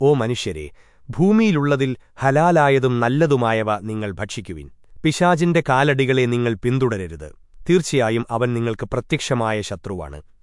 ഓ മനുഷ്യരെ ഭൂമിയിലുള്ളതിൽ ഹലാലായതും നല്ലതുമായവ നിങ്ങൾ ഭക്ഷിക്കുവിൻ. പിശാചിന്റെ കാലടികളെ നിങ്ങൾ പിന്തുടരരുത്. തീർച്ചയായും അവൻ നിങ്ങൾക്ക് പ്രത്യക്ഷമായ ശത്രുവാണ്.